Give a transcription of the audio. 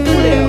Mulher.